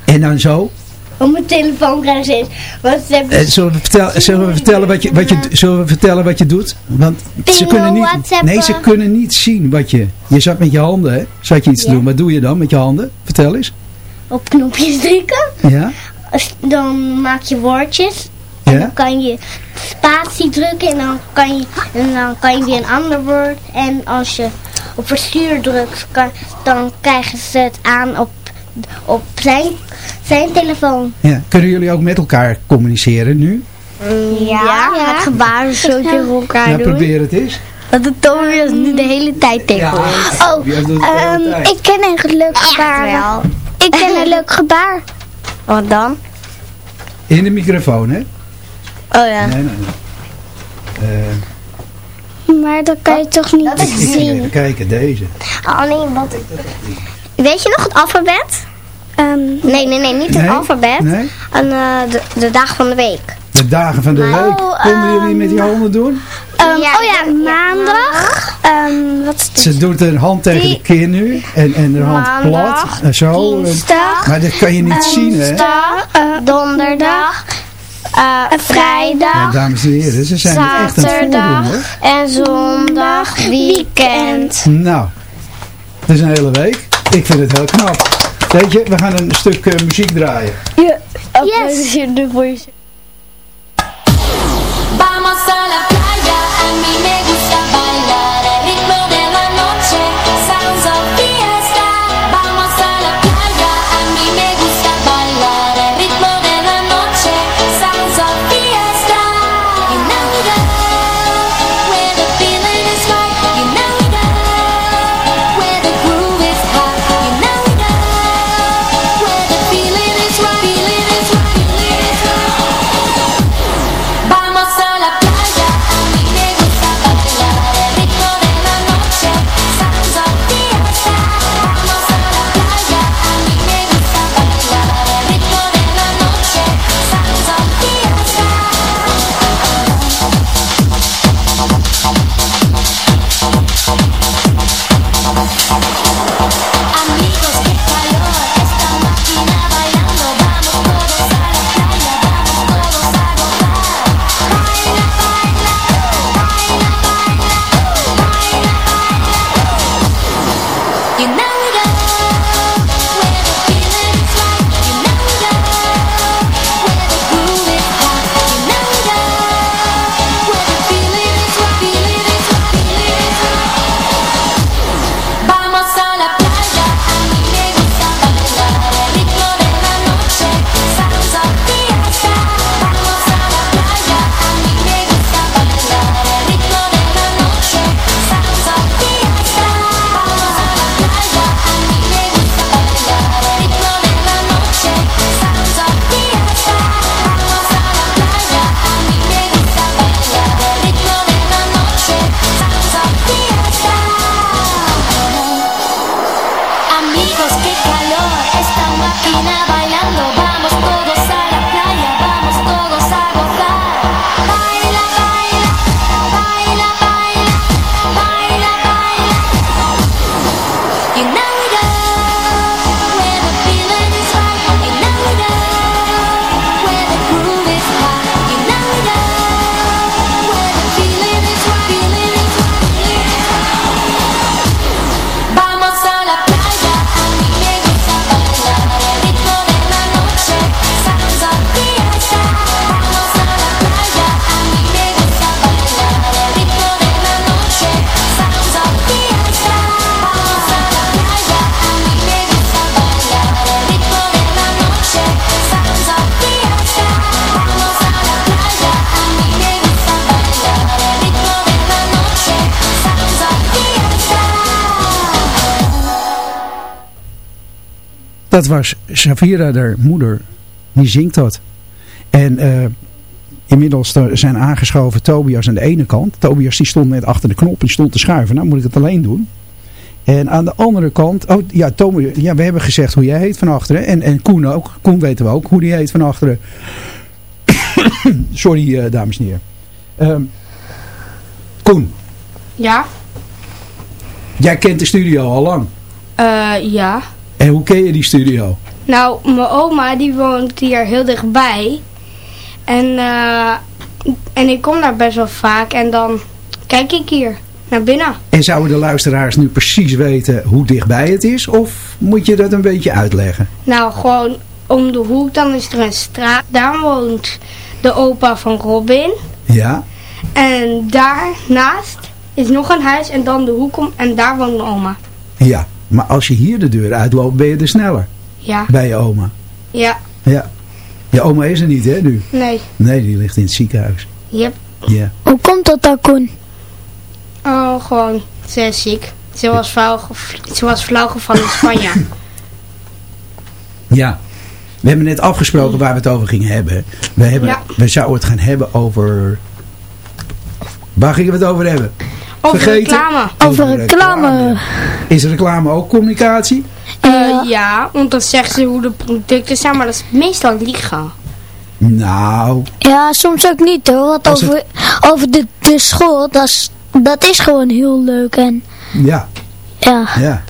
En dan zo? Op mijn telefoon krijgen ze eens. Want ze hebben... Eh, zullen, we vertellen, zullen, we vertellen wat je, wat je, zullen we vertellen wat je doet? Want ze kunnen niet, whatsappen. nee, ze kunnen niet zien wat je... Je zat met je handen, hè? Zat je iets te doen. Wat doe je dan met je handen? Vertel eens. Op knopjes drukken. Ja? Dan maak je woordjes. En Ja? dan kan je spatie drukken en dan kan je, en dan kan je weer een ander woord. En als je op verstuur drukt, kan, dan krijgen ze het aan op, op zijn, zijn telefoon. ja. Kunnen jullie ook met elkaar communiceren nu? Ja, met gebaren zo tegen elkaar Ja, doen. probeer het eens. Dat de Tobias nu de hele tijd tegen ons. Oh, ehm, ik ken een leuk gebaar. Ik ken een leuk gebaar. Wat dan? In de microfoon, hè? Oh ja. Nee, nee, nee. Eh, Maar dat kan je toch niet ik, ik ging zien? even kijken, deze. Oh nee, wat... Weet je nog het alfabet? Ehm, Nee, nee, nee, niet het Nee? alfabet. Nee? En, eh, de, de dag van de week. De dagen van de Oh, week. Konden jullie met die handen doen? ehm, Ja, oh ja, ja, maandag. Ehm, wat is dit? Ze doet een hand tegen de kin nu. En, en de hand Maandag, plat. En zo. En- Dinsdag. maar dat kan je niet zien, hè? Woensdag, donderdag, eh, Ja, vrijdag, dames en heren, ze zijn het echt aan het voordoen, zaterdag hoor. en zondag, weekend. Nou, dat is een hele week. Ik vind het heel knap. Weet je, we gaan een stuk eh, muziek draaien. Yes. Vamos Dat was Safira, haar moeder. Die zingt dat. En eh, inmiddels zijn aangeschoven Tobias aan de ene kant. Tobias die stond net achter de knop en stond te schuiven. Nou moet ik het alleen doen. En aan de andere kant, oh ja, Tobias, ja, we hebben gezegd hoe jij heet van achteren. En, en Koen ook. Koen weten we ook hoe die heet van achteren. Sorry, eh, dames en heren. Ehm, Koen, Ja? jij kent de studio al lang. Eh, ja. En hoe ken je die studio? Nou, mijn oma die woont hier heel dichtbij. En, eh, en ik kom daar best wel vaak en dan kijk ik hier naar binnen. En zouden de luisteraars nu precies weten hoe dichtbij het is? Of moet je dat een beetje uitleggen? Nou, gewoon om de hoek, dan is er een straat. Daar woont de opa van Robin. Ja? En daarnaast is nog een huis en dan de hoek om en daar woont mijn oma. Ja. Maar als je hier de deur uitloopt, ben je er sneller. Ja. Bij je oma. Ja. Ja. Je oma is er niet, hè, nu? Nee. Nee, die ligt in het ziekenhuis. Yep. Ja. Hoe komt dat dan, Koen? Oh, gewoon. Ze is ziek. Ze was flauw, ze was flauw gevallen in Spanje. Ja. We hebben net afgesproken waar we het over gingen hebben. We, hebben, Ja. we zouden het gaan hebben over... Waar gingen we het over hebben? Over Vergeten? reclame. Over reclame. Is reclame ook communicatie? Eh, ja, want dan zeggen ze hoe de producten zijn, maar dat is meestal liegen. Nou, Ja, soms ook niet hoor. Want het- over, over de, de school, dat is, dat is gewoon heel leuk. En ja. ja, Ja.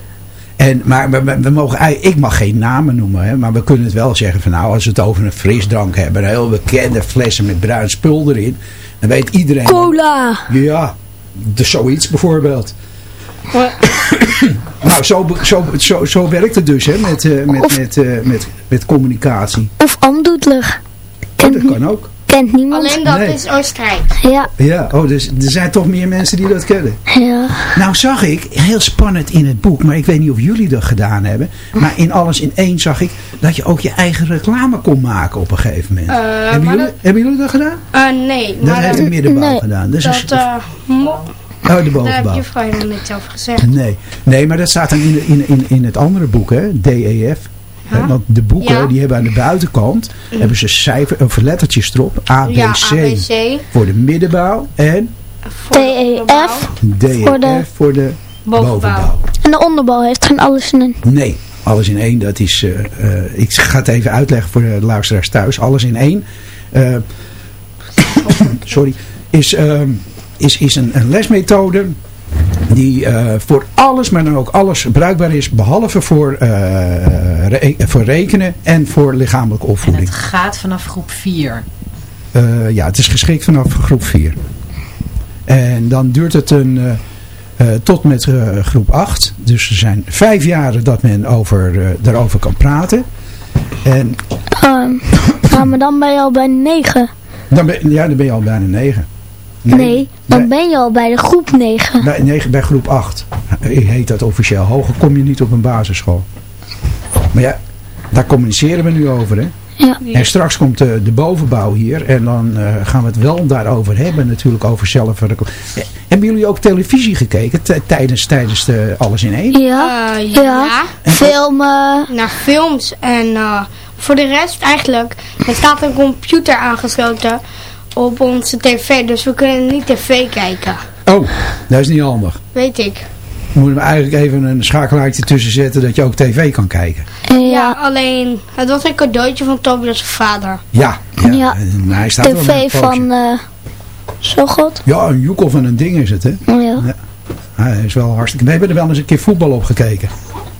En, maar we, we- we mogen, eigenlijk- ik mag geen namen noemen, hè, maar we kunnen het wel zeggen van nou, als we het over een frisdrank hebben, een heel bekende flessen met bruin spul erin, dan weet iedereen. cola. Ja, dus zoiets bijvoorbeeld. nou, zo, zo, zo, zo werkt het dus hè, met, eh, met, met, eh, met, met communicatie. Of amdoetler. Oh, dat kan ook. Kent niemand. Alleen dat Nee. is Oostenrijk. Ja, Ja, oh, dus er zijn toch meer mensen die dat kennen. ja. Nou zag ik, heel spannend in het boek, maar ik weet niet of jullie dat gedaan hebben. Maar in Alles in één zag ik dat je ook je eigen reclame kon maken op een gegeven moment. Eh, hebben, jullie, dat- hebben jullie dat gedaan? Eh, nee, Dat maar heeft de middenbouw nee. gedaan. Dus dat, is- mo- oh, de daar heb je vrouw helemaal niks over gezegd. Nee. nee, maar dat staat dan in, in, in, in het andere boek, hè, DEF. Want de boeken Ja. die hebben aan de buitenkant hebben ze cijfer, of lettertjes erop. A, B, Ja, C, ABC. voor de middenbouw en DEF. DEF Voor de- voor de Bovenbouw. bovenbouw. En de onderbouw heeft geen alles in. Nee, alles in één. Dat is, eh, eh, ik ga het even uitleggen voor de luisteraars thuis. Alles in één. eh, sorry. Is, ehm, is, is een, een lesmethode die eh, voor alles, maar dan ook alles bruikbaar is. Behalve voor, eh, re- voor rekenen en voor lichamelijke En opvoeding. het gaat vanaf groep 4. Eh, ja, het is geschikt vanaf groep 4. En dan duurt het een, tot met groep 8. Dus er zijn vijf jaren dat men over, daarover kan praten. En Ehm, ja, maar dan ben je al bij negen. dan ben, ja, dan ben je al bijna 9. Nee, dan ben je al bij de groep negen. Bij, negen, bij groep 8 heet dat officieel. Hoger kom je niet op een basisschool. Maar ja, daar communiceren we nu over, hè? Ja. En straks komt de, de bovenbouw hier en dan eh, gaan we het wel daarover hebben, natuurlijk over zelf. Eh, Hebben jullie ook televisie gekeken tijdens, tijdens de Alles in één? Ja, Eh, ja. ja. Filmen. Naar films en eh, voor de rest eigenlijk, er staat een computer aangesloten op onze tv, dus we kunnen niet tv kijken. Oh, dat is niet handig. Weet ik. Moeten we eigenlijk even een schakelaartje tussen zetten dat je ook tv kan kijken. Ja, alleen, het was een cadeautje van Tobias' vader. Ja, ja. Ja. En hij staat wel met een TV van eh zo goed. Ja, een joekel van een ding is het, hè? Ja. Hij is wel hartstikke... We hebben er wel eens een keer voetbal op gekeken.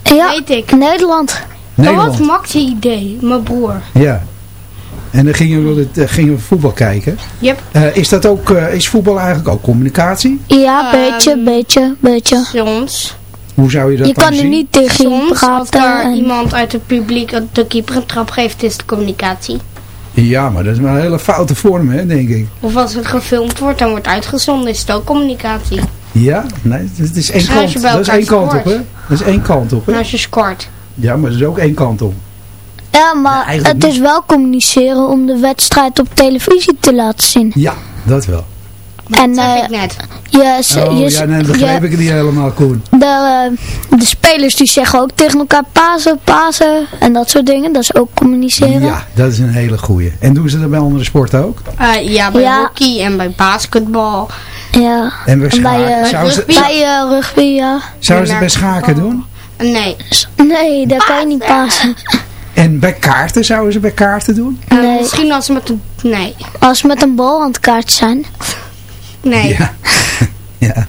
Ja, Weet ik. Nederland. Nederland. Dat was Max' idee, mijn broer. Ja. En dan gingen we, het, eh, gingen we voetbal kijken. Yep. Eh, is, dat ook, eh, is voetbal eigenlijk ook communicatie? Ja, Ehm, beetje, beetje, beetje. Soms. Hoe zou je dat Je dan kan er niet tegen Soms, als en- iemand uit het publiek de keeper een trap geeft, is het communicatie. Ja, maar dat is maar een hele foute vorm, hè, denk ik. Of als het gefilmd wordt en wordt uitgezonden, is het ook communicatie. Ja? Nee, het is één En kant. Dat is één kant op, hè? Dat is één kant op, En hè? als je scoort. Ja, maar dat is ook één kant op. Ja, maar het is wel communiceren om de wedstrijd op televisie te laten zien. Ja, dat wel. en Dat zeg eh, ik net. je, ze- Oh, je, ja, nee, begrijp ik niet helemaal, Koen. de, eh, de spelers die zeggen ook tegen elkaar pasen, pasen en dat soort dingen. Dat is ook communiceren. Ja, dat is een hele goeie. En doen ze dat bij andere sporten ook? Eh, ja, bij Ja. hockey en bij basketbal. Ja. En bij En bij, eh, ze, rugby. Bij rugby, ja. zouden ze naar bij schaken doen? Nee. Nee, daar kan je niet pasen. En bij kaarten, zouden ze bij kaarten doen? Eh, Nee. Misschien als ze met een... Nee. Als we met een bal aan het kaart zijn. Nee. Ja. Ja.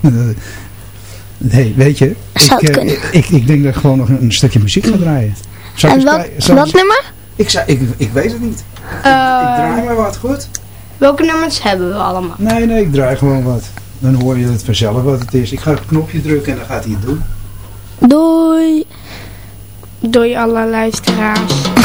Nee, weet je. Zou ik, het eh, kunnen. ik, ik denk dat ik gewoon nog een, een stukje muziek ga draaien. Ik En eens wat, nummer? Ik, zou, ik, ik weet het niet. ik draai maar wat, goed? welke nummers hebben we allemaal? Nee, nee, ik draai gewoon wat. Dan hoor je het vanzelf wat het is. Ik ga het knopje drukken en dan gaat hij het doen. Doei. Doei alle luisteraars.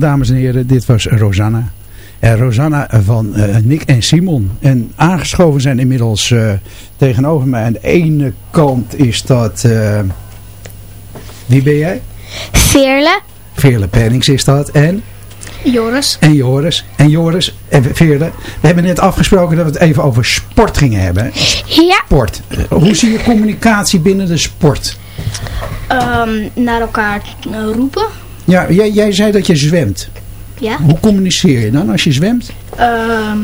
Dames en heren, dit was Rosanna. En Rosanna van eh, Nick en Simon. En aangeschoven zijn inmiddels eh, tegenover mij. Aan de ene kant is dat... eh, wie ben jij? Veerle. Veerle Pennings is dat. En? Joris. En Joris. En Joris en Veerle. We hebben net afgesproken dat we het even over sport gingen hebben. Ja. Sport. Hoe zie je communicatie binnen de sport? Ehm, naar elkaar roepen. Ja, jij, jij zei dat je zwemt. Ja. Hoe communiceer je dan als je zwemt? Ehm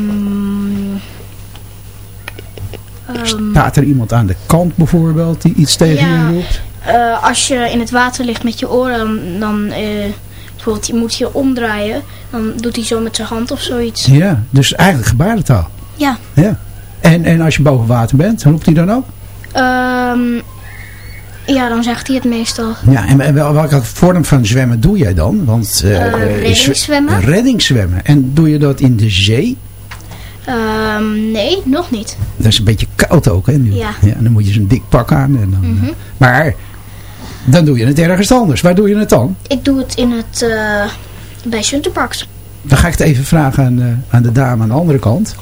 ehm, Staat er iemand aan de kant bijvoorbeeld die iets tegen Ja. je roept? eh, als je in het water ligt met je oren, dan, eh, bijvoorbeeld je moet je omdraaien. Dan doet hij zo met zijn hand of zoiets. Ja, dus eigenlijk gebarentaal. Ja. Ja. En, en als je boven water bent, roept hij dan ook? Ehm, ja, dan zegt hij het meestal. Ja, en wel- welke vorm van zwemmen doe jij dan? Want, eh, reddingszwemmen. zwe- reddingszwemmen. En doe je dat in de zee? Ehm, nee, nog niet. Dat is een beetje koud ook, hè? Nu. Ja. dan moet je zo'n dik pak aan. En dan, Mhm. Maar dan doe je het ergens anders. Waar doe je het dan? Ik doe het in het, eh, bij Sunterparks. Dan ga ik het even vragen aan, aan de dame aan de andere kant.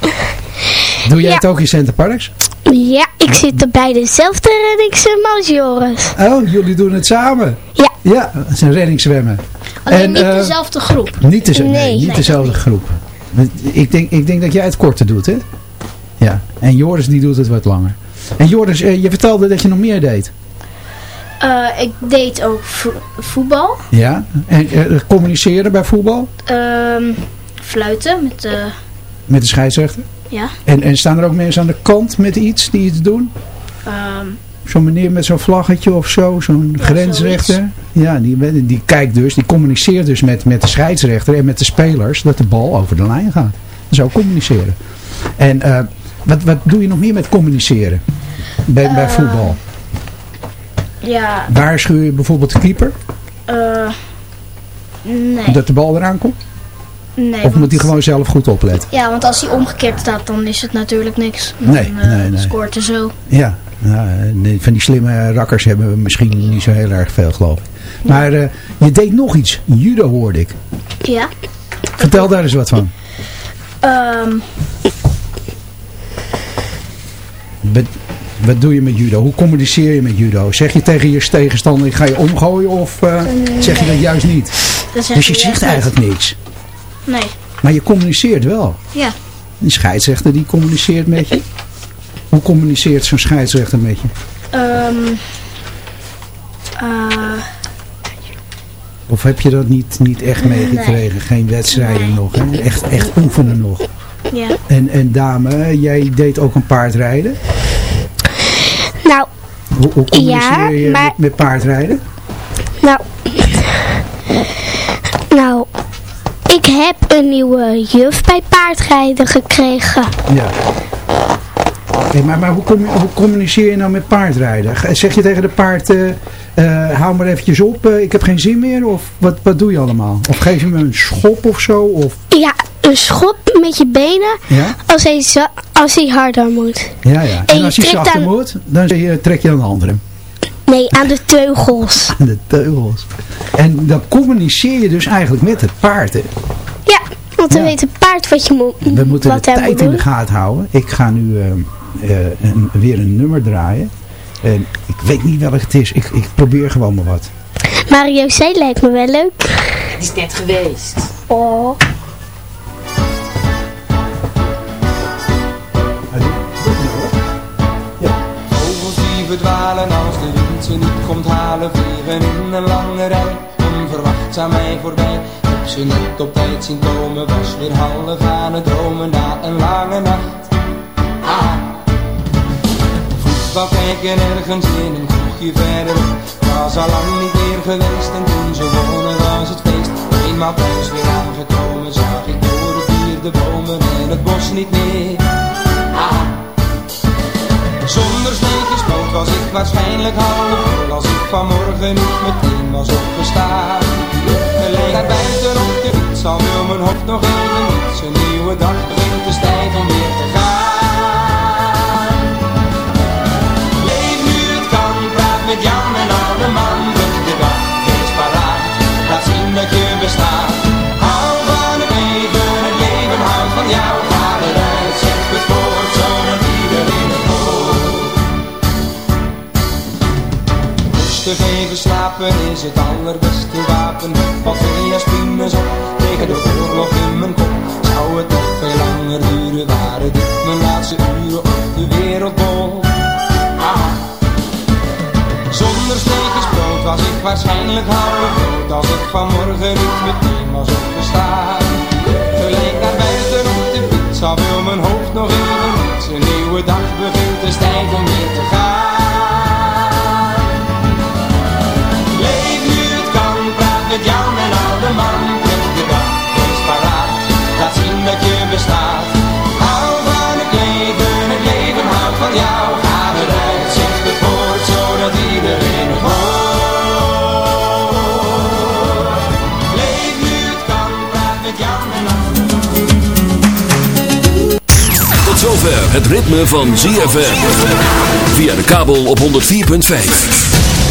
Doe jij Ja. het ook in Center Parks? Ja, ik zit er bij dezelfde reddingszwem als Joris. Oh, jullie doen het samen? Ja. Ja, het is een reddingszwemmen. Alleen En, niet eh, dezelfde groep. Niet, de, nee, Nee, niet nee, dezelfde groep. Ik denk, ik denk dat jij het korte doet, hè? Ja. En Joris die doet het wat langer. En Joris, eh, je vertelde dat je nog meer deed. Eh, ik deed ook vo- voetbal. Ja. En communiceren bij voetbal Ehm, fluiten met de... met de scheidsrechter. Ja. En, en staan er ook mensen aan de kant met iets die iets doen? ehm, Zo'n meneer met zo'n vlaggetje of zo, zo'n Ja, grensrechter. Ja, die, die kijkt dus, die communiceert dus met, met de scheidsrechter en met de spelers dat de bal over de lijn gaat. Zo communiceren. En eh, wat, wat doe je nog meer met communiceren bij, bij Eh, voetbal? Ja, Waarschuw je bijvoorbeeld de keeper eh nee. dat de bal eraan komt? Nee of moet hij gewoon zelf goed opletten? Ja, want als hij omgekeerd staat, dan is het natuurlijk niks. Nee, Dan, eh, nee, nee. Scoort er zo. Ja, nou, van die slimme rakkers hebben we misschien niet zo heel erg veel geloof ik. Maar eh, je deed nog iets. Judo hoorde ik. Ja. Vertel daar eens wat van. Ehm, Wat, wat doe je met judo? Hoe communiceer je met judo? Zeg je tegen je tegenstander, ik ga je omgooien of eh, zeg je dat juist niet? dat Dus je zegt eigenlijk niks. Nee. Maar je communiceert wel. Ja. Die scheidsrechter die communiceert met je. Hoe communiceert zo'n scheidsrechter met je? Ehm eh, Of heb je dat niet, niet echt meegekregen? Geen wedstrijden nog. Hè? Echt, echt oefenen nog. ja. En, en dame, jij deed ook een paardrijden. Nou, Hoe, hoe communiceer Ja, je maar- met, met paardrijden? Een nieuwe juf bij paardrijden gekregen. Ja. Hey, maar maar hoe, commu- hoe communiceer je nou met paardrijden? Zeg je tegen de paard, eh, hou maar eventjes op, eh, ik heb geen zin meer? Of wat, wat doe je allemaal? Of geef je hem een schop of zo? Of, Ja, een schop met je benen ja? als hij, als hij harder moet. Ja, ja. En als hij zachter aan- moet, dan trek je aan de andere. Nee, aan de teugels. Aan de teugels. En dan communiceer je dus eigenlijk met het paard. Hè? Ja, want dan Ja. weet het paard wat je moet We moeten wat de moet tijd in de gaten houden. Ik ga nu eh, eh, een- weer een nummer draaien. En ik weet niet welk het is. Ik, ik probeer gewoon maar wat. Mario C lijkt me wel leuk. Het is net geweest. Oh. Vogels die verdwalen als ze niet komt halen Vliegen in een lange rij, onverwachts aan mij voorbij. Heb ze net op tijd zien komen, was weer half aan het dromen na een lange nacht. Ah. Voetbal kijken ergens in een kroegje verderop. Was al lang niet meer geweest en toen ze wonen was het feest. Eenmaal thuis weer aangekomen zag ik door het dier de bomen en het bos niet meer waarschijnlijk half Als ik vanmorgen niet meteen was opgestaan. Gelijk naar buiten op de fiets Al wil mijn hoofd nog even niets Een nieuwe dag begint te stijgen Rustig even slapen is het allerbeste wapen. Wat twee aspines op tegen de oorlog in mijn kop. Zou het nog veel langer duren Waren dit mijn laatste uren op de wereldbol. Ah. Zonder brood was ik waarschijnlijk half dood Als ik vanmorgen niet meteen was opgestaan. Gelijk naar buiten op de fiets Al wil mijn hoofd nog even niets Een nieuwe dag begint, tijd om weer te gaan met Jan en oude man Druk de dag, wees paraat. Laat zien dat je bestaat. Hou van het leven, het leven houdt van jou. Ga eruit, zeg het woord Zodat iedereen het hoort. Leef nu het kan, praat met Tot zover het ritme van ZFM. Via de kabel op 104.5.